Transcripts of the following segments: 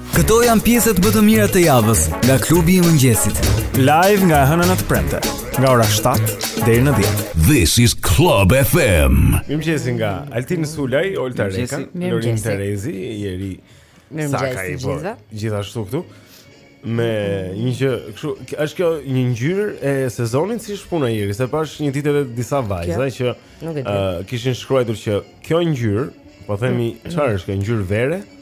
Këto janë pjesët më të mira të javës nga klubi i mëngjesit. Live nga e hëna në të premte, nga ora 7 deri në 10. This is Club FM. Mirëmëngjes nga Altin Sulaj, Olta Reka, Lorin Terezi, Jeri. Mirëmëngjes po, gjithë. Gjithashtu këtu me një që kështu është kjo një ngjyrë e sezonit siç është puna e Jerit, se pashë një ditë edhe disa vajza që uh, kishin shkruar që kjo ngjyrë, po themi çfarë është kjo ngjyrë vere?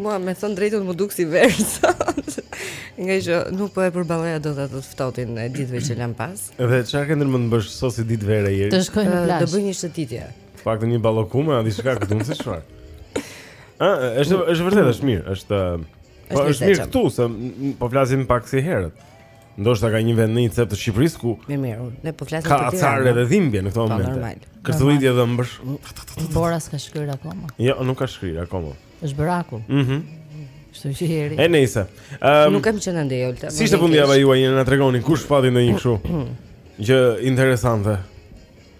Mua me thënë të drejtën m'u duk si verë Ngaqë nuk po e përballoja dot të ftohtin e ditëve që lamë pas Dhe ça ke ndërmend të bësh sot si ditë vere Jeri? Të shkoj në plazh Të bëj një shëtitje Po të ha një ballokume, a di shka këtë unë si shfar A, është, është vërtet, është mirë është, po, është, është mirë këtu, se po flasim pak si herët Ndoshta ka një vend në një cep të Shqipërisë ku Mirë, mirë, unë ne po flasim për Tiranë. Ka acar dhe dhimbje në këto po, momente. Normal. Kërcëllitje dhëmbësh. Bora s'ka shkrirë akoma. Jo, nuk ka shkrirë akoma. Është bërë akull. Mhm. Mm Kështu që Jeri. E nejse. Ehm. Nuk kam qenë ndaj Olta. Si ishte fundjava juaj, na tregoni kush pati ndonjë kështu? Gjë interesante.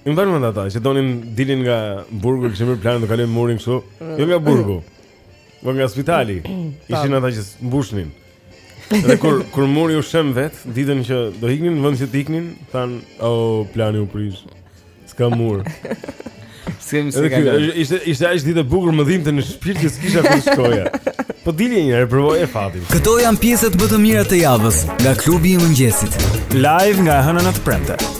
Më vijnë në mend ata që donin dilin nga burgu, kishin bërë planin të kalojnë murin kështu. Jo nga burgu. Po nga spitali. Ishin ata që mbushnin. Dhe kur kur muri u shemb vetë, ditën që do iknin, në vend që të iknin, thanë, "O oh, plani u prish. S'ka mur." S'kemi si kalojmë. Ishte ishte aq ditë e bukur më dhimbte në shpirt që s'kisha ku shkoja. Po dil një herë provoje fatin. Këto janë pjesët më të mira të javës nga klubi i mëngjesit. Live nga e hëna në të premte.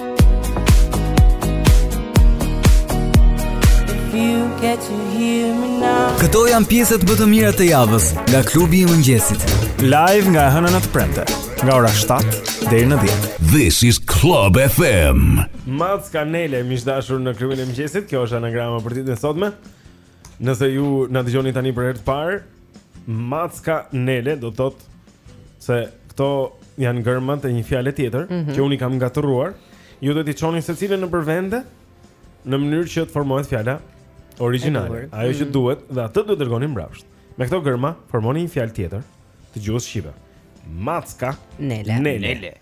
Këto janë pjesët më të mira të javës nga klubi i mëngjesit. Live nga e hëna në të premte, nga ora 7 deri në 10. This is Club FM. Macka Nele, miq të dashur në klubin e mëngjesit, kjo është anagrama për ditën e sotme. Nëse ju na dëgjoni tani për herë të parë, Macka Nele do të thotë se këto janë gërmat e një fjale tjetër mm -hmm. që unë i kam ngatërruar. Ju duhet t'i çoni secilën nëpër vende në mënyrë që të formohet fjala origjinale, ajo që mhm. duhet dhe atë duhet të dërgoni mbrapsht. Me këto gërma formoni një fjalë tjetër të gjuhës shqipe. Macka Nele. Nele. Nele.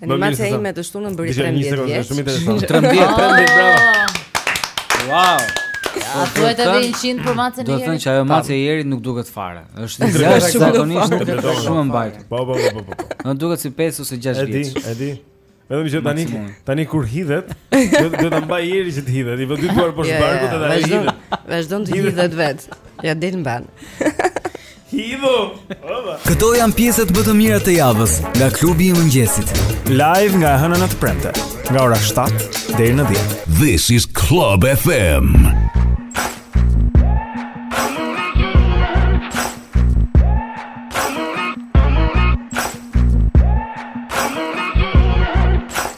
A, macja ime të shtunën bëri 13 vjeç. Shumë interesant. 13, 13, bravo. Wow. Ja, u bëftë 100 për macën e Jerit? Domethënë që ajo mace e Jerit nuk duket fare. Është jashtëzakonisht shumë e mbajtur. Po, po, po, po. Nuk duket si 5 ose 6 vjeç. E di, e di. Vetëm që tani tani kur hidhet, duhet ta mbajë Jeri që të hidhet. I vë dy duar poshtë barkut edhe ai hidhet. Vazhdon të hidhet vetë. Ia del mbanë. Hidhu! Këto janë pjesët më të mira të javës nga klubi i mëngjesit. Live nga e hëna në të premte, nga ora 7 deri në 10. This is Club FM.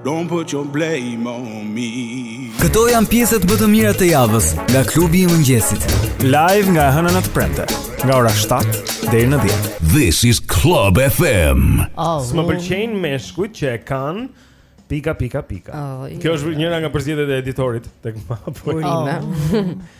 Don't put your blame on me. Këto janë pjesët më të mira të javës nga klubi i mëngjesit. Live nga e hëna në të premte, nga ora 7 deri në 10. This is Club FM. Oh, S'më pëlqejnë meshkujt që e kanë pika pika pika. Oh, Kjo është njëra nga përzgjedhjet e editorit tek Mapo. Oh.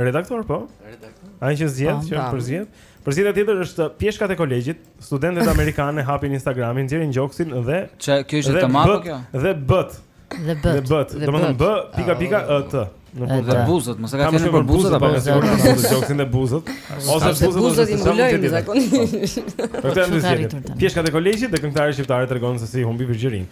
Redaktor po? Redaktor. Ai që zgjedh, që përzgjedh. Përzgjedhja tjetër është pjeshkat e kolegjit, studentet amerikane hapin Instagramin, nxjerrin gjoksin dhe Çe, kjo ishte të marrë kjo? Dhe bët. Dhe bët. Dhe bët. Do të thonë b pika pika e t. Në buzët. Dhe buzët, mos e ka thënë për buzët apo ka thënë për gjoksin dhe buzët. Ose buzët ose i ngulën zakonisht. Për të ndërtuar. Pjeshkat e kolegjit dhe këngëtarja shqiptare tregon se si humbi virgjërinë.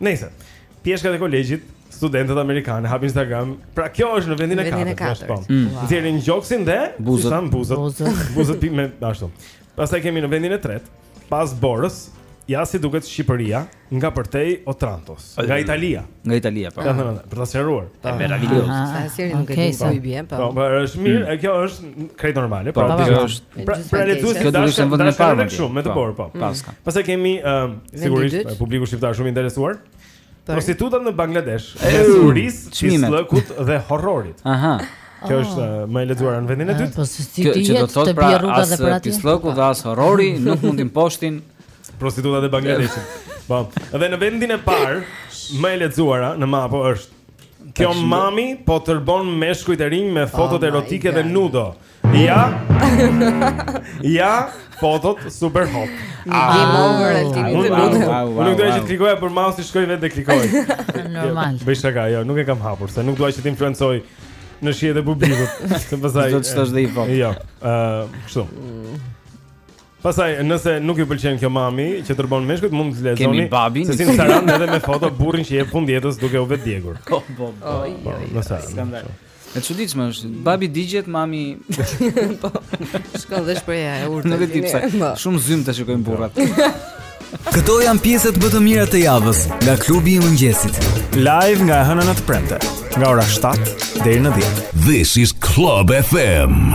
Nëse pjeshkat e kolegjit, studentet amerikane hapin Instagram, pra kjo është në vendin e katërt, po. Mm. Nxjerrin gjoksin dhe buzët, sa buzët, buzët, buzët me ashtu. Pastaj kemi në vendin e tretë, pas borës, ja si duket Shqipëria nga përtej Otrantos, nga Italia. Nga Italia, po. Për ta sqaruar. Është meraviglioz. Sa seri nuk e di ku i bie, po. Po, po është mirë, e kjo është krejt normale, po. Kjo është. Pra, pra le të thua se dashkë vetëm e parë. Shumë me të po, borë, po. Paska. Pastaj kemi Sigurisht, publiku shqiptar shumë i interesuar. Prostitutat në Bangladesh, mes urisë, pislëkut dhe horrorit. Aha. Kjo është oh. eh, më e lexuar në vendin e ah, dytë. Po si ti je të bie rruga pra, dhe për eh, atë. Pislëku dhe as horrori nuk mund t'i mposhtin prostitutat e Bangladeshit. Po. Dhe në vendin e parë, më e lexuara në Mapo është Kjo mami po tërbon meshkujt e rinj me fotot oh erotike dhe nudo. Ja. Ja, fotot super hot. Game over Altin. Nuk doja të klikoja por mouse-i shkoi vetë dhe klikoi. Normal. Bëj shaka, jo, nuk e kam hapur se nuk dua që të influencoj në shijet e publikut. Të pasaj. Do të shtosh dhe një foto. Jo. Ëh, kështu. Pastaj, nëse nuk ju pëlqen kjo mami që tërbon meshkujt, mund të lexoni. Kemi babin. Se si Instagram edhe me foto burrin që i jep fund jetës duke u vetëdjegur. Po, po, po. Oj, oj. Nëse. E çuditshme është. Babi digjet, mami po. Shkon dhe shprehja e urtë. Nuk e di pse. Po. Shumë zym të shikojnë burrat. Këto janë pjesët më të mira të javës nga klubi i mëngjesit. Live nga e hëna në të premte, nga ora 7 deri në 10. This is Club FM.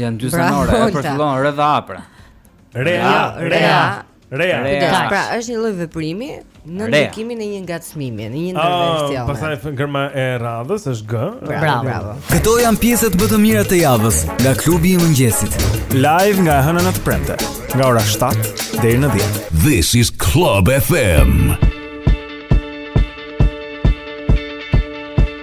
Janë dy zanore, e përfillon re dhe a pra. Rea, rea. Rea. Rea. Pra, është një lloj veprimi në ndikimin e një ngacmimi, në një ah, intervencion. Oh, pastaj gërma e radhës është G. Pra, bravo, bravo. Këto janë pjesët më të mira të javës nga klubi i mëngjesit. Live nga e hëna në të premte, nga ora 7 deri në 10. This is Club FM.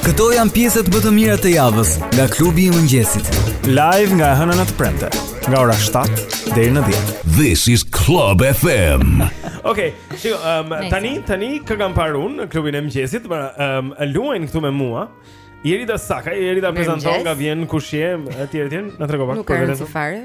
Këto janë pjesët më të mira të javës nga klubi i mëngjesit. Live nga e hëna në të premte, nga ora 7 deri në 10. This is Club FM. Okej, shiko, um, tani tani kë kam parë unë në klubin e mëngjesit, pra um, luajn këtu me mua. Jerida Sakaj, Jerida prezanto nga vjen kush je, etj etj, na trego pak. Nuk ka rëndësi fare.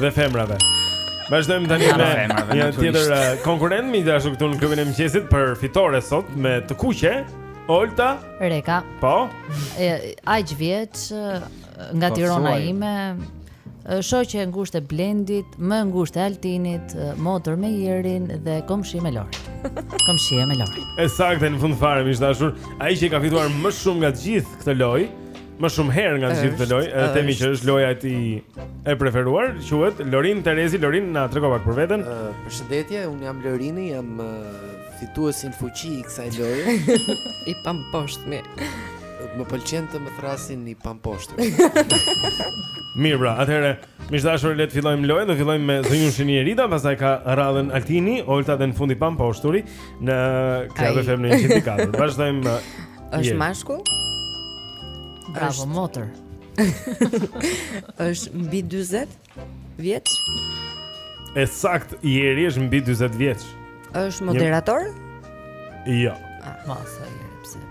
Dhe femrave. Vazhdojmë tani me një tjetër uh, konkurrent miq të dashur këtu në klubin e mëngjesit për fitore sot me të kuqe. Olta Reka. Po. Aq vjeç nga po, Tirona ime, shoqe e ngushtë e Blendit, më e ngushtë e Altinit, motër me Jerin dhe komshie me Lorin. Komshie me Lorin. E saktë në fund fare miq të dashur, ai që ka fituar më shumë nga të gjithë këtë lojë Më shumë herë nga të gjithë këtë lojë, edhe themi që është loja e tij e preferuar, quhet Lorin Terezi, Lorin na trego pak për veten. Uh, përshëndetje, unë jam Lorini, jam uh, fituesi në fuqi i kësaj loje. I pamposhturi. Më pëlqen të më thrasin i pamposhturi. Mirë pra, atëherë, miq të dashur le të fillojmë lojën, do fillojmë me zonjushën Jerida, pastaj ka radhën Altini, Olta dhe në fund i pamposhturi në Club FM 104. Vazhdojmë Është mashkull? Bravo, motër. Është mbi 40 vjeç? E saktë, Jeri është mbi 40 vjeç. Është moderator? Jo. Ah, mos e di pse.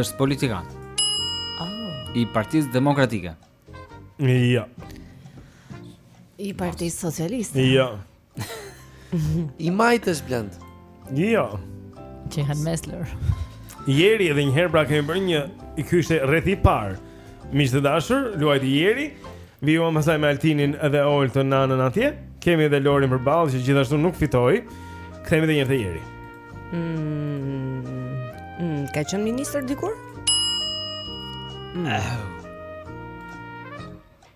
Është politikan. Oh. I Partisë Demokratike. Jo. I Partisë Socialiste. Jo. I majtë është blend Jo Që i hanë meslër Jeri edhe njëherë pra kemi bërë një I kjo ishte rreth i parë Miq të dashur, luajti Jeri Vijuam pastaj me altinin edhe Oltën nanën atje Kemi edhe lorin përballë që gjithashtu nuk fitoi Kthehemi edhe një herë te Jeri mm, mm, Ka qenë ministër dikur? Mm.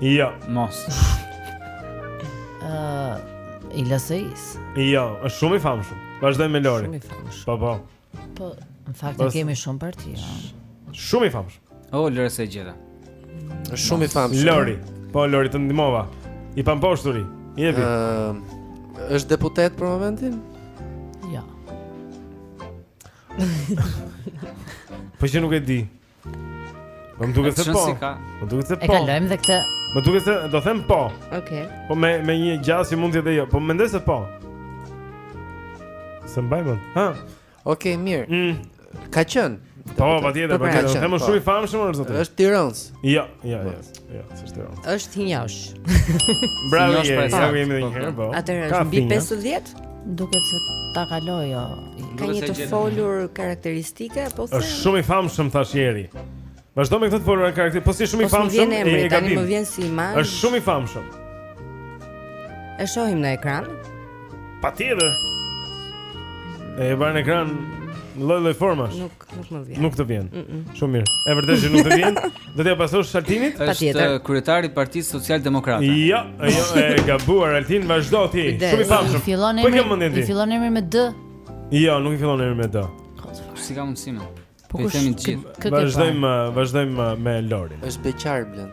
Jo, mos. Ë, uh, i LSI-së. Jo, është shumë i famshëm. Vazhdojmë me Lori. Shumë i famshëm. Po, po. Po, në fakt Bas... kemi shumë parti. Ja. Shumë i famshëm. O, oh, Lori s'e gjeta. Është shumë i famshëm. Lori. Po, Lori të ndihmova. I pamposhturi. Jepi. Ë, uh, është deputet për momentin? Jo. po që nuk e di. Po më duket se po. Më duket se po. E kalojmë dhe këtë. Më duket se do them po. Okej. Okay. Po me me një gjasë si mund të jetë jo. Po mendoj se po. S'e mbaj mend. Ha. Okej, okay, mirë. Mm. Ka qen. Po, patjetër, patjetër. Them po. shumë i famshëm është zotëri. Është tironc. Jo, jo, jo. Jo, s'është e rëndë. Është hinjosh. Bravo, hinjosh për sa jemi një herë, po. Atëherë është mbi 50? Duket se ta kaloj jo. Ka një të folur karakteristike apo se? Është shumë i famshëm thashë Ieri. Vazhdo me këtë të folur karakter, po si shumë i po famshëm e e gabim. Më vjen si imazh. Është shumë i famshëm. E shohim në ekran. Patjetër. E vjen në ekran lloj-lloj formash. Nuk nuk nuk më vjen. Nuk të vjen. Mm -mm. Shumë mirë. E vërtetë që nuk të vjen. Do t'ia pasosh Altinit? Është kryetari i Partisë Socialdemokrate. Jo, jo, e gabuar Altin, vazhdo ti. Shumë i famshëm. Fillon po emri. Po fillon emri me D. Jo, nuk i fillon emri me D. Si ka mundësi më? Po i themi të gjithë. Vazhdojmë, vazhdojmë me Lorin. Është beqar Blend.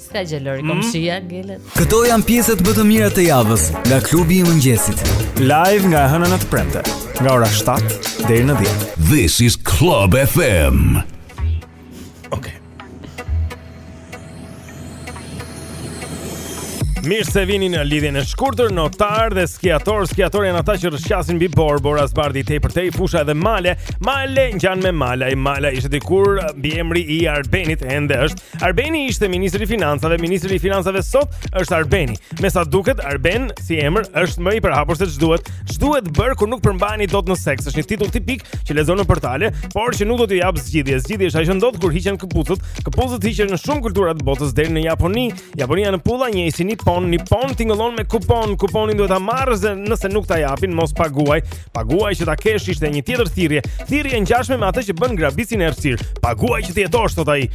S'ka gjë Lori mhm. komshia mm. gelet. Këto janë pjesët më të mira të javës nga klubi i mëngjesit. Live nga e hëna në të premte, nga ora 7 deri në 10. This is Club FM. Okay. Mirë se vini në lidhjen e shkurtër, notar dhe skiator, skiator janë ata që rrëshqasin mbi borë, bora zbardhi tej për tej, fusha edhe male, male ngjan me Malaj, Malaj ishte dikur mbiemri i Arbenit, ende është Arbeni ishte ministri i financave, ministri i financave sot është Arbeni. Me sa duket Arben si emër është më i përhapur se ç'duhet. Ç'duhet bërë kur nuk përmbaheni dot në seks, është një titull tipik që lexon në portale, por që nuk do t'ju japë zgjidhje. Zgjidhja është ajo që ndodh kur hiqen këpucët. Këpucët hiqen në shumë kultura të botës deri në Japoni. Japonia në pulla njihet si Nippon, Nippon tingëllon me kupon, kuponin duhet ta marrësh dhe nëse nuk ta japin mos paguaj. Paguaj që ta kesh ishte një tjetër thirrje, thirrje e ngjashme me atë që bëjnë grabitësit në errësirë. Paguaj që të jetosh thotë ai.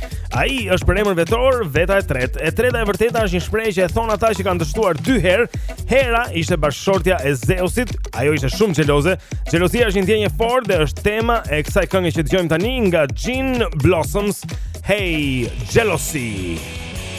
Ai është përemër vetor, veta e tretë. E treta e vërteta është një shprehje që e thonë ata që kanë dështuar dy herë. Hera ishte bashkëshortja e Zeusit, ajo ishte shumë xheloze. Xhelozia është një ndjenjë e fortë dhe është tema e kësaj kënge që dëgjojmë tani nga Gin Blossoms. Hey, jealousy.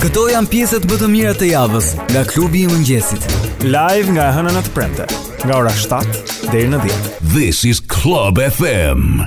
Këto janë pjesët më të mira të javës nga klubi i mëngjesit. Live nga e hëna në të premte, nga ora 7 deri në 10. This is Club FM.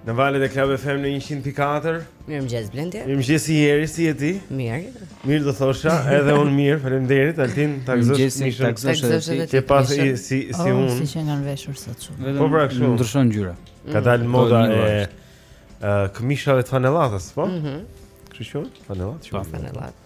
Në valët e Club FM në 100.4. Mirëmëngjes Blendi. Mirëmëngjesi Ieri si je ti? Mirë. Mirë do thosha, edhe unë mirë, faleminderit Altin, ta gëzosh ti. Ta gëzosh edhe ti. Ke pas si si si oh, unë. Siç e kam veshur sot shumë. Po pra kështu. Ndryshon ngjyra. Ka mm. dalë moda e ë këmishave të fanellatës, po? Mhm. Kështu që fanellatë, çfarë? Po fanellatë.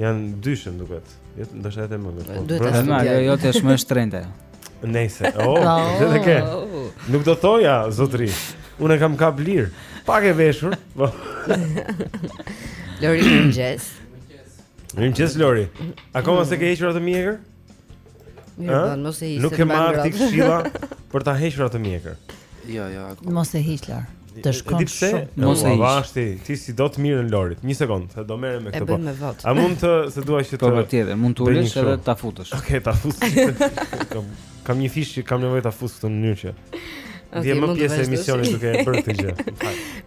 Janë dysh, më duket. Jo, ndoshta edhe më mirë. Po. Duhet të them, ajo jo, të është më shtrenjtë. Nëse, oh, do të ke. Nuk do thoja zotri. Unë e kam kap lir, pak e veshur. Po. Lori Mëngjes. Mëngjes Lori. Akoma s'e ke hequr atë mjekër? Mirë bën, mos e hiq. Nuk e marr ti këshilla për ta hequr atë mjekër. Jo, jo. Mos e hiq Lori. Të shkon shumë. Mos e hiq. Tashti, ti s'i do të mirën Lorit. Një sekond, se do merrem me këtë. E bëjmë po. vot. A mund të se dua që po, të Po tjetër, mund të ulësh edhe ta futësh. Okej, ta fus. Kam një fish që kam nevojë ta fus këtë në mënyrë që. Bëhemi pjesë e emisionit duke e bërë këtë gjë.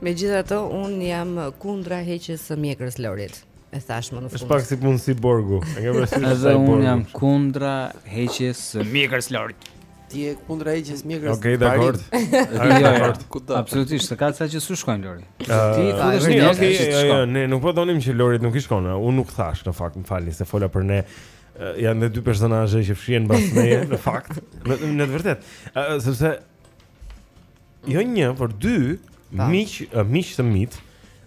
Megjithatë, un jam kundra heqjes së mjekrës Lorit. E thash më në fund. Është pak si punë siborgu. E ke parasysh saiborgu. Unë jam kundra heqjes së mjekrës Lorit. Ti je kundra heqjes së mjekrës. Okej, dakord. Jo, jo, jo. Absolutisht, s'ka sa që s'u shkojnë Lori. Ti futesh në mjekrë. Jo, jo, jo, ne nuk po thonim që Lorit nuk i shkon. Unë nuk thash në fakt, më falni se fola për ne. Janë dhe dy personazhe që fshihen mbas meje në fakt. Në të vërtetë, sepse Jo një, por dy miq, miq të mitë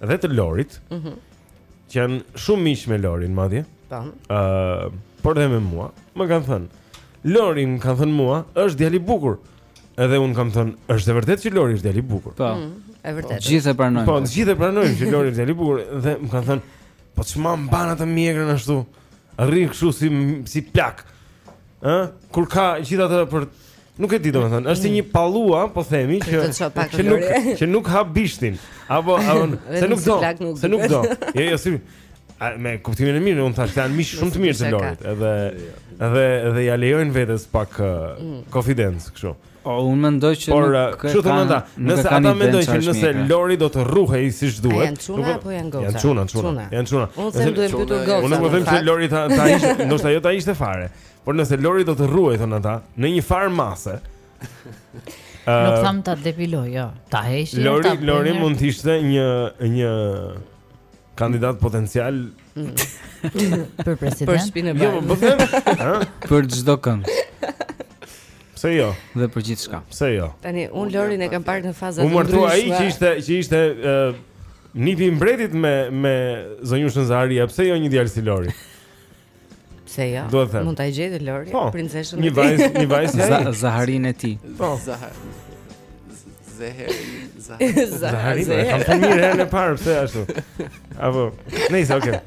dhe të Lorit. Mhm. Mm që janë shumë miq me Lorin madje. Po. Ë, por dhe me mua. Më kanë thënë, Lorin, më kanë thënë mua, është djalë i bukur. Edhe un kam thënë, është e vërtetë që Lori është djalë i bukur. Po. Mm, e vërtetë. Gjithë e pranojnë. Po, të gjithë e pranojnë që Lori është djalë i bukur dhe më kanë thënë, po ç'ma mban atë mjekrën ashtu? Rri kështu si si plak. Ë, kur ka gjithë atë për Nuk e di domethënë, është si një pallua, po themi që që nuk që nuk hap bishtin, apo apo se nuk do, se nuk do. Jo, jo, si A, me kuptimin e mirë, unë thashë se janë miq shumë të mirë të Lorit, edhe edhe edhe ia lejojnë vetes pak mm. confidence kështu. Po unë mendoj që Por, nuk ka. Por thonë ata, nëse ata mendojnë që nëse Lori do të rruhej siç duhet, janë çuna apo janë goca? Janë çuna, çuna. Janë çuna. Unë them duhet pyetur goca. Unë nuk them që Lori ta ta hiqte, ndoshta jo ta hiqte fare. Por nëse Lori do të rruhej thonë ata në një farë mase. Ë Nuk uh, thamë ta depilojë, jo. Ta heqë. Lori, Lori mund të ishte një një kandidat potencial mm. për president. Për shpinë e bardhë. Jo, po them, ë? Për çdokënd. Pse jo? Dhe për gjithçka. Pse jo? Tani un Lorin e kam parë në faza të ndryshme. U martua ai që ishte që ishte ë uh, nipi i mbretit me me zonjushën Zaharia, pse jo një djalë si Lori? Pse jo? Dua të them. Mund ta gjejë Lori, po, princeshën. Një vajzë, një vajzë ai. Za, Zaharin e tij. Po, Zahar. Zahar. Zahar. Kam të mirë herën e parë pse ashtu. Apo, nice, okay.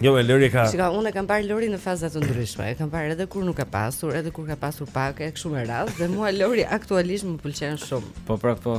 Jo, me Lori ka. Shikoj, unë e kam parë Lorin në faza të ndryshme. E kam parë edhe kur nuk ka pasur, edhe kur ka pasur pak, e kështu me radhë dhe mua Lori aktualisht më pëlqen shumë. Po, pra, po.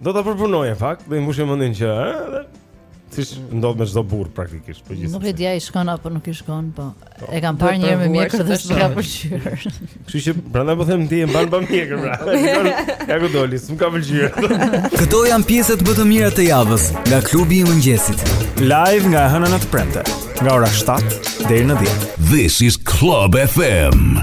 Do ta përpunoj në fakt, do i mbushim mendin që, ëh, Siç ndodh me çdo burrë praktikisht, po gjithsesi. Nuk e di ai shkon apo nuk i shkon, po. po. E kam parë një herë me mjekër dhe s'më ka pëlqyer. Kështu që prandaj po them ti e mban pa mjekër pra. Ja ku doli, s'më ka pëlqyer. Këto janë pjesët më të mira të javës nga klubi i mëngjesit. Live nga e hëna në të premte, nga ora 7 deri në 10. This is Club FM.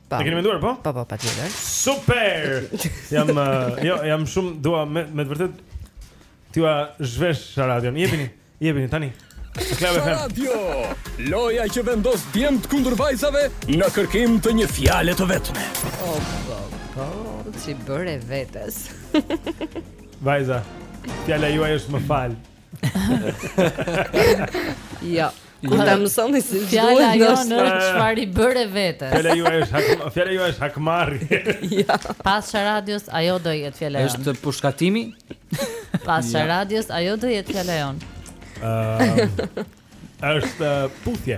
Po. E keni menduar po? Po, po, patjetër. Super. Jam uh, jo, jam shumë dua me me të vërtetë t'jua zhvesh radion. Jepini, jepini tani. Club FM. Radio. Loja që vendos djemtë kundër vajzave në kërkim të një fjale të vetme. Po, po, po, ç'i bëre vetes. Vajza, fjala juaj është më fal. Jo. Kur ta mësoni si duhet. Fjala jonë është çfarë i bëre vetes. Fjala juaj është hak, fjala juaj është hakmarrje. Jo. Pas radios ajo do jetë fjala jonë. Është pushkatimi? Pas ja. radios ajo do jetë fjala jonë. Ëm. Ehm, është puthje.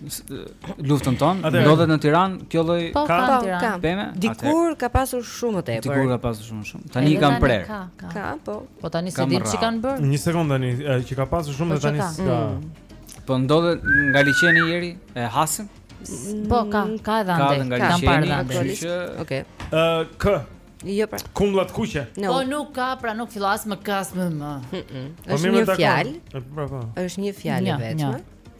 Frutën tonë ndodhet në Tiranë kjo lloj po, ka në Tiranë peme dikur ka pasur shumë më tepër dikur ka pasur shumë shumë tani kanë prerë ka ka ka po po tani s'e dimë ç'i kanë bërë një sekondë tani që ka pasur shumë po, tani s'ka mm. po ndodhet nga liqeni Ieri e hasin po ka ka edhe andaj ka nga liqeni që okay ë k Jo pra. Kumbullat e kuqe. Po nuk ka, pra nuk fillon as me k as me m. Po është një fjalë. Është një fjalë vetëm.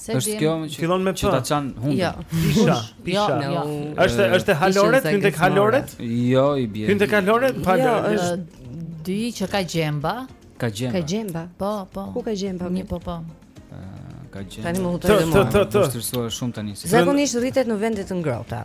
Se është kjo që fillon me p. Ta çan humbin. Jo. Pisha, pisha. Jo, jo. Është është te halorët, hyn tek haloret? Jo, i bie. Hyn tek halorët, pa jo, lë. Është ajo që ka gjemba. Ka gjemba. Ka gjemba. Po, po. Ku ka gjemba? Një po, po. Ka gjemba. Tani më hutoj më. Të të të. Është shumë tani. Zakonisht rritet në vende të ngrohta.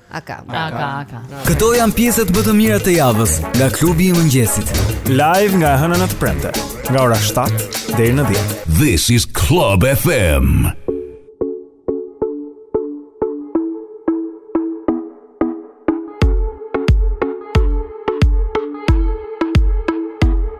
A ka, a ka, a ka. Këto janë pjesët më të mira të javës nga klubi i mëngjesit. Live nga e hëna në të premte, nga ora 7 deri në 10. This is Club FM.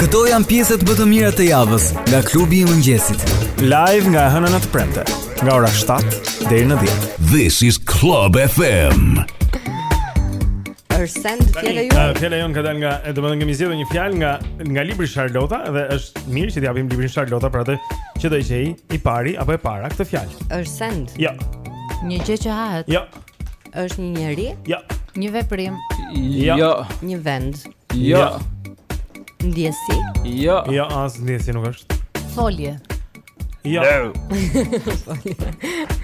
Këto janë pjesët më të mira të javës nga klubi i mëngjesit. Live nga e hëna në të premte, nga ora 7 deri në 10. This is Club FM. Arsen, fjala ju. Fjala jonë ka dalë nga, do të thonë kemi zgjedhur një fjalë nga nga libri Sharlota dhe është mirë që t'i japim librin Sharlota për atë që do të gjejë i pari apo e para këtë fjalë. Arsen. Jo. Një gjë që hahet. Jo. Është një njeri? Jo. Një veprim? Jo. jo. Një vend? Jo. jo. Ndjesi? Jo. Jo, as ndjesi nuk është. Folje. Jo.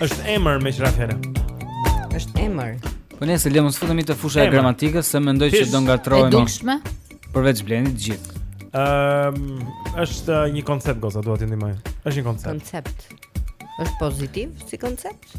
Është emër me që ra fjala? Është emër. Po nëse le mos futemi të fusha e gramatikës, se mendoj që do ngatërrohemi. E dukshme? Përveç Blendit të gjithë. Ëm, um, është një koncept goza, dua t'ju ndihmoj. Është një koncept. Koncept. Është pozitiv si koncept?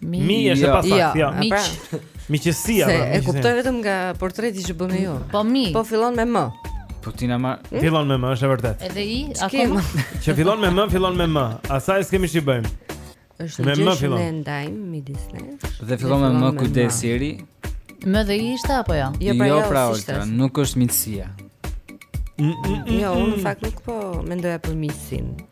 Mi është e pasaktë, jo. Miq. Pra. Miqësia. Se pra, e kuptoj vetëm nga portreti që bën ajo. Po mi. Po fillon me m. Po ti na marr. Hm? Fillon me m, është e vërtetë. Edhe i, akoma. Që fillon me m, fillon me m. Asaj s'kemi ç'i bëjmë. Është gjë që ne ndajmë midis nesh. Dhe fillon me m kujdes Jeri. M dhe i ishte apo jo? Jo, pra, jo, jo pra, pra nuk është miqësia. Jo, unë në fakt nuk po mendoja për miqësinë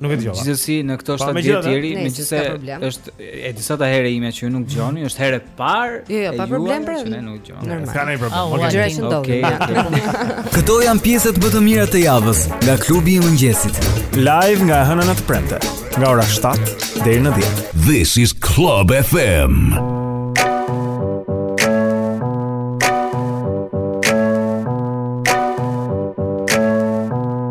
Nuk e dëgjova. Gjithsesi në këto 7 vjet të tjerë, megjithëse është e disata herë ime që ju nuk dëgjoni, është hera e parë. Jo, jo, pa problem pra. Ne nuk dëgjoni. Ka ndonjë problem? Ah, Okej, gjëra që ndodhin. Këto janë pjesët më të mira të javës nga klubi i mëngjesit. Live nga e hëna në të premte, nga ora 7 deri në 10. This is Club FM.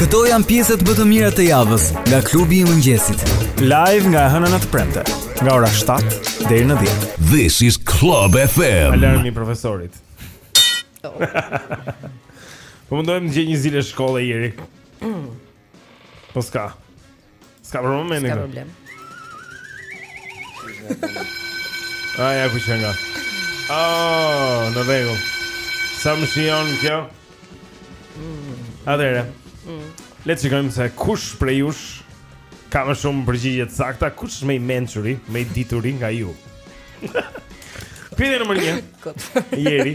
Këto janë pjesët më të mira të javës nga klubi i mëngjesit. Live nga e hëna në të premte, nga ora 7 deri në 10. This is Club FM. Alarmi i profesorit. Po mundohem të gjej një zile shkolle Jeri. Mm. Po s'ka. S'ka problem më S'ka problem A, ja ku qenka Oh, në rregull Sa më shijon kjo mm. Atëherë mm. Le të shikojmë se kush prej jush Ka më shumë përgjigje të sakta Kush është më i mençuri, më i dituri nga ju Pyetja numër një Jeri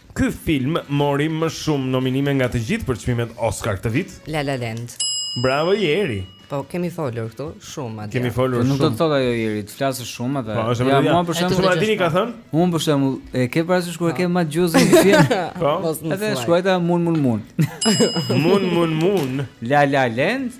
Ky film mori më shumë nominime nga të gjithë për çmimet Oscar këtë vit. La La Land. Bravo Jeri. Po kemi folur këtu shumë madje. Kemi folur shumë. Po nuk do të thotë ajo Jeri, të flasësh shumë edhe. Po, është e vërtetë. Ja, mua për shembull, çfarë dini ka thënë? Unë për shembull, e ke parasysh kur e ke në gojë një film? Po. Edhe shkrujta mun mun mun. Mun mun mun. La La Land.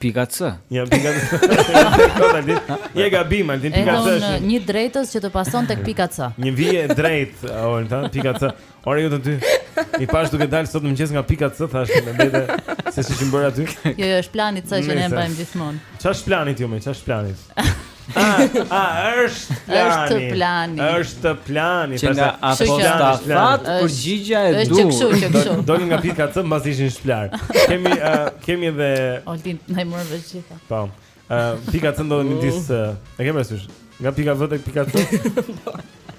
Pika C. Ja pika C. Ja gabim, Altin pika C. Është një drejtës që të pason tek pika C. Një vije e drejtë, Altin, pika C. Ore ju të dy. I pashë duke dalë sot në mëngjes nga pika C thashë me vete se si shim bër aty. Jo, jo, është plani C që ne mbajmë gjithmonë. Ç'është plani ti më? Ç'është plani? A është plani? Është plani. Është plani. Që nga apostafat përgjigjja e du. Doni nga pika C mbas ishin shpëlarë. Kemi kemi edhe Oltin ndaj më vëzhgjita. Po. Ë pika C ndodhen midis e ke parasysh? Nga pika V tek pika C.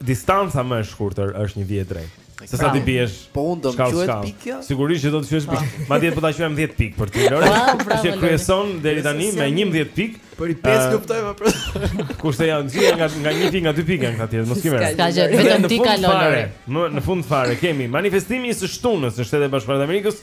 distanca më e shkurtër është një vijë e drejtë. Sesa t'i biesh. Po a do të quhet pikë kjo? Sigurisht që do të quhet pikë. Po. Madje po ta quajmë 10 pikë për ty Lori. Ti kryeson deri tani me 11 pikë. Për i pesë ah. kuptoj më për. Kushte janë dy nga nga një pikë nga dy pikë nga tjetër, mos kimë. Ka gjë, vetëm ti ka Lori. Më në fund fare kemi manifestimin e së shtunës në Shtetet e Bashkuara të Amerikës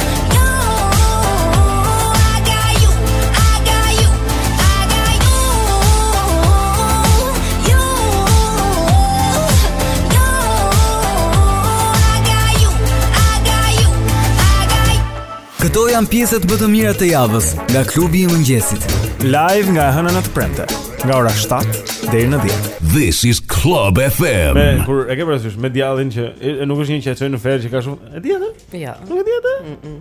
Këto janë pjesët më të mira të javës nga klubi i mëngjesit. Live nga e hëna në të premte, nga ora 7 deri në 10. This is Club FM. Me, kur e ke parasysh me djallin që e, nuk është një që e çojnë në ferr që ka shumë. E di atë? Jo. Nuk e di atë? Mhm.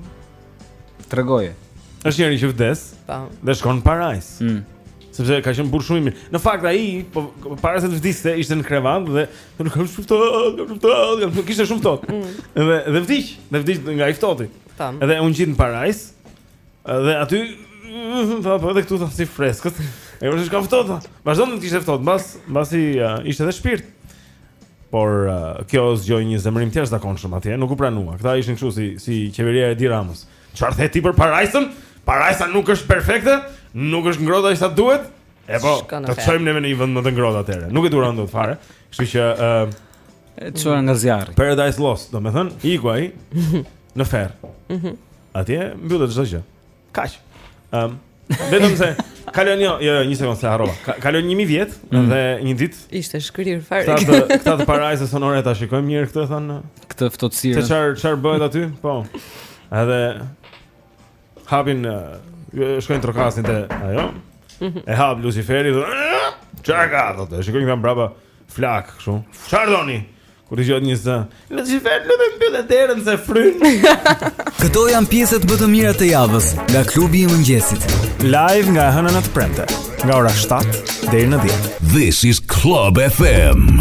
Tregoje. Është njëri që vdes. Po. Dhe shkon në parajsë. Mm. Sepse ka qenë burrë shumë i mirë. Në fakt ai po para se të vdiste ishte në krevat dhe unë kam shumë ftohtë, kam shumë ftohtë, kam shumë kishte shumë ftohtë. Mm. Dhe dhe vdiq, dhe vdiq nga i ftohti. Tamam. Edhe u ngjit në parajsë. Dhe aty tha po edhe këtu tha si freskët. E vërtetë ka ftohtë. Vazhdon të kishte ftohtë, mbas mbasi uh, ishte edhe shpirt. Por kjo zgjoi një zemërim të jashtëzakonshëm atje, nuk u pranua. Këta ishin kështu si si qeveria e Edi Ramës. Çfarë the ti për parajsën? Parajsa nuk është perfekte, nuk është ngrohtë aq sa duhet. E po, të çojmë neve në një vend më të ngrohtë atëherë. Nuk e duron dot fare. Kështu që ë uh, e çuan nga zjarri. Paradise Lost, domethënë, iku ai në ferr. Mhm. Atje mbyllet çdo gjë. Kaq. Ëm, vetëm se kalon jo, jo, jo, një sekondë se harrova. Ka, kalon 1000 vjet mm. dhe një ditë ishte shkrirë fare. Këta të këta të parajsës thonë ore ta shikojmë mirë këtë thonë. Këtë ftohtësi. Se çfarë çfarë bëhet aty? Po. Edhe hapin shkojnë trokasin te ajo. Mhm. E hap Luciferi. Ça ka, do të shikojmë mbrapa. Mm Flakë, kështu. Çfarë doni? Kur dëgjohet një zë Në që vetë në dhe mbylle derën se fryn Këto janë pjesët më të mira të javës Nga klubi i mëngjesit Live nga e hëna në të premte Nga ora 7 deri në 10 This is Club FM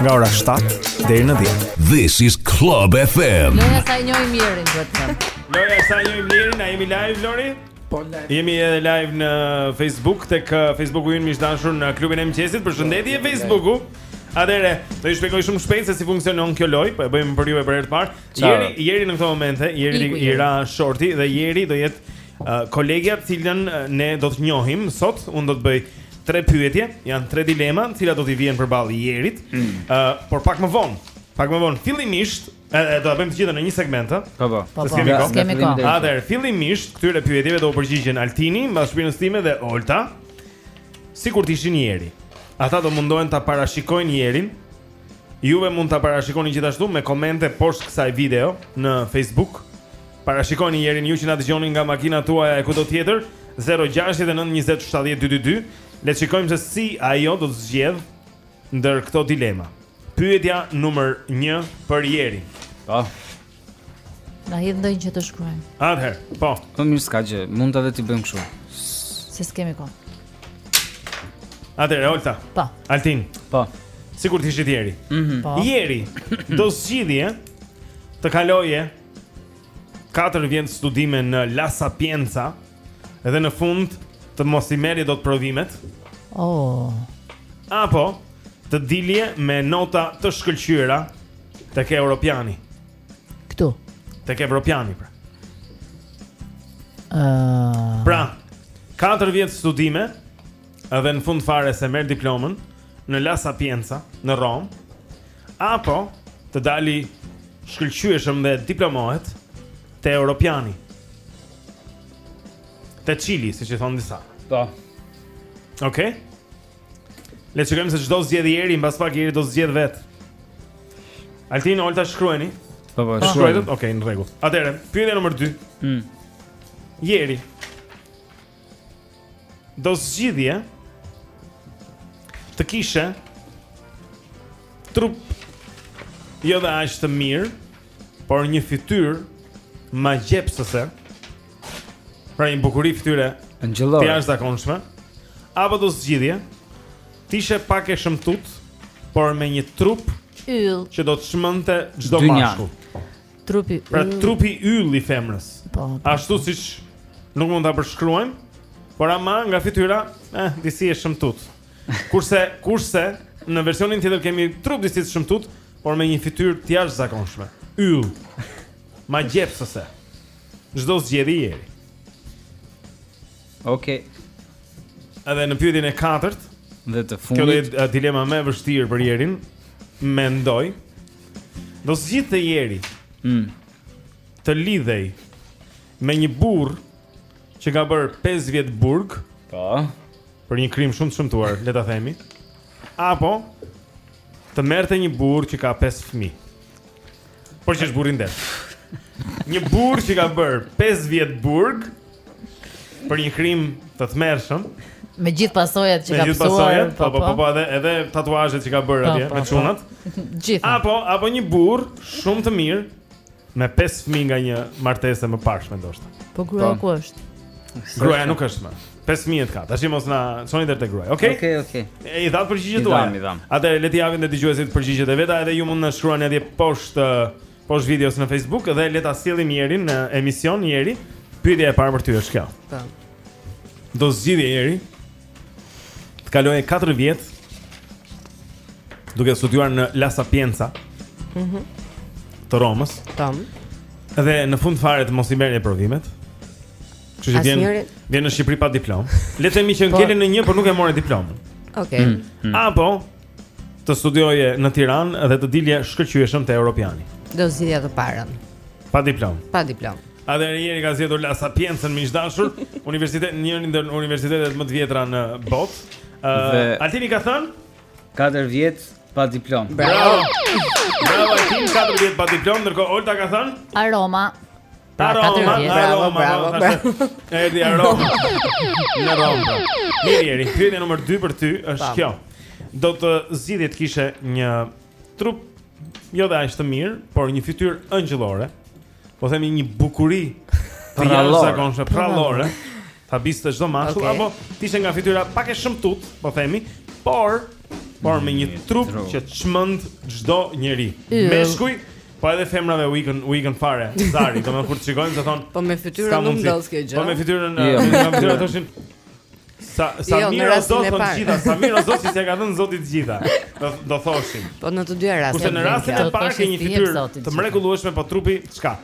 nga ora 7 deri në 10. This is Club FM. Loja sa njihemi mirë vetëm. Loja sa njihemi mirë, ne jemi live Lori. Po live. Jemi edhe live në Facebook tek uh, Facebooku ynë miq të dashur në klubin e mëngjesit. Përshëndetje Facebooku. Atëherë, do ju shpjegoj shumë shpejt se si funksionon kjo lojë, po e bëjmë për ju për herë të parë. Jeri, Jeri në këtë moment, Jerit i ra shorti dhe Jeri do jetë Uh, kolegja të cilën ne do të njohim sot, unë do të bëj tre pyetje, janë tre dilema, të cilat do t'i vijnë përballë Jerit. Ëh, mm. uh, por pak më vonë. Pak më vonë fillimisht, edhe do ta bëjmë të gjithën në një segment, ëh. Po po. po, po. S'kemi kohë. S'kemi kohë. Atëherë fillimisht këtyre pyetjeve do u përgjigjen Altini, mbas shpinës time dhe Olta. Sikur të ishin Jeri. Ata do mundohen ta parashikojnë Jerin Juve mund ta parashikoni gjithashtu me komente poshtë kësaj video në Facebook. Parashikoni Jerin ju që na dëgjoni nga makinat tuaja e kudo tjetër 069 20 70 222. Le të shikojmë se si ajo do të zgjedh ndër këto dilema. Pyetja numër 1 për Jerin. Po. Na hidh ndonjë që të shkruajmë. Atëherë, po. Po mirë s'ka gjë, mund ta vetë të bëjmë kështu. Se s'kemi kohë. Atëherë, Olta. Po. Altin. Po. Sikur të ishit Jeri. Mhm. Mm po. Jeri do zgjidhje eh? të kaloje katër vjet studime në La Sapienza dhe në fund të mos i merrje dot provimet. Oh. Apo të dilje me nota të shkëlqyera Tek europiani. Këtu. Tek evropiani pra. Ëh. Uh... Pra, 4 vjet studime, edhe në fund fare s'e merr diplomën në La Sapienza, në Romë, apo të dali shkëlqyeshëm dhe diplomohet te Europiani. Te Chili, siç i thon disa. Po. Okej. Okay? Le të shikojmë se ç'do zgjedh Jeri, mbas pak Jeri do zgjedh vet. Altin Olta shkruani. Po po, shkruani. Okej, okay, në rregull. Atëherë, pyetja nr. 2. Mm. Jeri. Do zgjidhje të kishe trup jo dhe aq të mirë, por një fytyrë magjepsëse, Pra një bukuri fytyre engjëllore të jashtëzakonshme Apo do zgjidhje të ishe pak e shëmtut Por me një trup Yll Që do të çmendte çdo mashkull Trupi yll Pra trupi yll i femrës po, po, Ashtu po. siç nuk mund ta përshkruajmë Por ama nga fytyra Eh, disi e shëmtut Kurse, kurse Në versionin tjetër kemi trup disi të shëmtut Por me një fytyrë të jashtëzakonshme Yll Magjepsëse Ç'do zgjidhte Jeri. Okej. Okay. Edhe në pyetjen e katërt dhe të fundit. Kjo është dilema më e vështirë për Jerin. Mendoj. Do zgjidhte Jeri. Mm. Të lidhej me një burrë që ka bërë 5 vjet burg. Po. Për një krim shumë të shëmtuar, le ta themi. Apo të merrte një burrë që ka 5 fëmijë. Por që është burri ndesh. Një burrë që ka bërë 5 vjet burg për një krim të tmerrshëm. Me gjithë pasojat që ka pasur. Me gjithë pasojat, po, po po po, po edhe edhe tatuazhet që ka bërë po, atje po, me çunat. Gjithë. Apo apo një burrë shumë të mirë me 5 fëmijë nga një martesë e mëparshme ndoshta. Po gruaja ku është? Gruaja nuk është më. 5000 ka. Tash mos na çoni deri te gruaja. Okej. Okay? Okej, okay, okej. Okay. I dhatë përgjigjet tuaja. Atëherë le t'i japin dhe dëgjuesit përgjigjet e veta, edhe ju mund të shkruani atje poshtë poshtë videos në Facebook dhe le ta sjellim Jerin në emision Jeri. Pyetja e parë për ty është kjo. Po. Do zgjidhje Jeri. Të kaloje 4 vjet duke studiuar në La Sapienza. Mhm. Mm të Romës. Tam. Dhe në fund fare të mos i merrje provimet. Kështu që vjen vjen në Shqipëri pa diplomë. Le të themi që ngele po. në një, por nuk e more diplomën. Okej. Okay. Mm, mm. Apo të studioje në Tiranë dhe të dilje shkëlqyeshëm te Europiani. Do zgjidhja të parën. Pa diplomë. Pa diplomë. A dhe Jeri ka zgjedhur La Sapienzan miq të dashur, universitet njëri ndër universitetet më të vjetra në botë. Ë, uh, Altini ka thënë 4 vjet pa diplomë. Bravo. Bravo, Altini 4 vjet pa diplomë, ndërkohë Olta ka thënë a Roma. Pra Roma, katër vjet. Pra Roma, pra Roma, pra Roma. Roma. Erdi a Roma. Në Roma. pra. Mirë, Jeri, pyetja numër 2 për ty është Tam. kjo. Do të zgjidhje të kishe një trup jo dhe aq të mirë, por një fytyrë ëngjëllore. Po themi një bukuri të Përrallore. jashtëzakonshme përrallore. Ta donte çdo mashkull okay. apo të ishe nga fytyra pak e shëmtut, po themi, por por me një trup që çmend çdo njeri. Meshkuj Po edhe femrave u ikën u ikën fare Zari, domethënë kur shikojmë se thonë Po me fytyrën nuk ndodh kjo gjë. Po me fytyrën, jo. me fytyrën thoshin Sa sa jo, mirë do të thonë gjitha, sa mirë do të thonë s'ia ka dhënë Zoti të gjitha. Do do thoshin. Po në të dyja rastet. Kurse në rastin e parë ke një fytyrë të mrekullueshme, po trupi çka?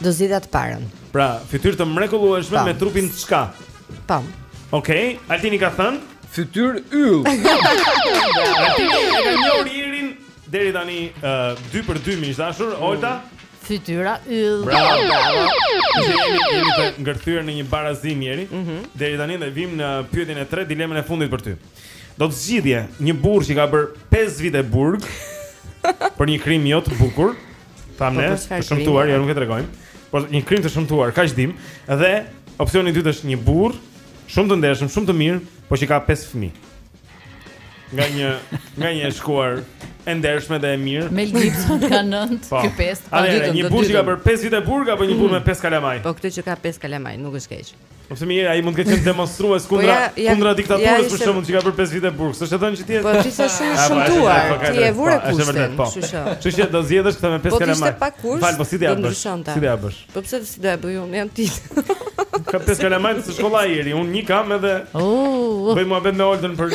Do zgjidhja të parën. Pra, fytyrë të mrekullueshme me trupin çka? Tam. Okej, okay, Altini ka thënë fytyrë yll. Altini e ka njohur Jerin deri tani 2 për 2 miq të dashur, mm. Olta. Fytyra yll. Bravo. Jemi të ngërthyer në një barazim Jeri. Mm -hmm. Deri tani dhe vijmë në pyetjen e tretë, dilemën e fundit për ty. Do të zgjidhje një burrë që ka bër 5 vite burg për një krim jo të bukur. Thamë, po, ne, të shëmtuar, ja nuk e tregojmë. Por një krim të shëmtuar, kaq dim, dhe opsioni i dytë është një burrë shumë të ndershëm, shumë të mirë, por që ka 5 fëmijë. Nga një nga një e shkuar e ndershme dhe e mirë. Mel Gibson ka 9, po. ky 5. A do një burrë që ka bër 5 vite burg apo një burrë me 5 kalamaj? Po këtë që ka 5 kalamaj, nuk është keq. Po pse mirë, ai mund të ketë qenë demonstrues po kundra po ja, ja, kundra diktaturës për shembull që ka bërë 5 vite burg. S'është thënë që ti je. Po ti the shumë ah, shëmtuar, po, ti e vure po, kushtin, po. kështu që. Kështu që do zgjedhësh këtë me 5 kalamaj. Po ti ishte pa kusht. Fal, po si do ia bësh? Si do ia bësh? Po pse si do ia bëj unë, jam ti. Ka 5 kalamaj i shkreti njeri, unë një kam edhe. Oh. Bëj muhabet me Olden për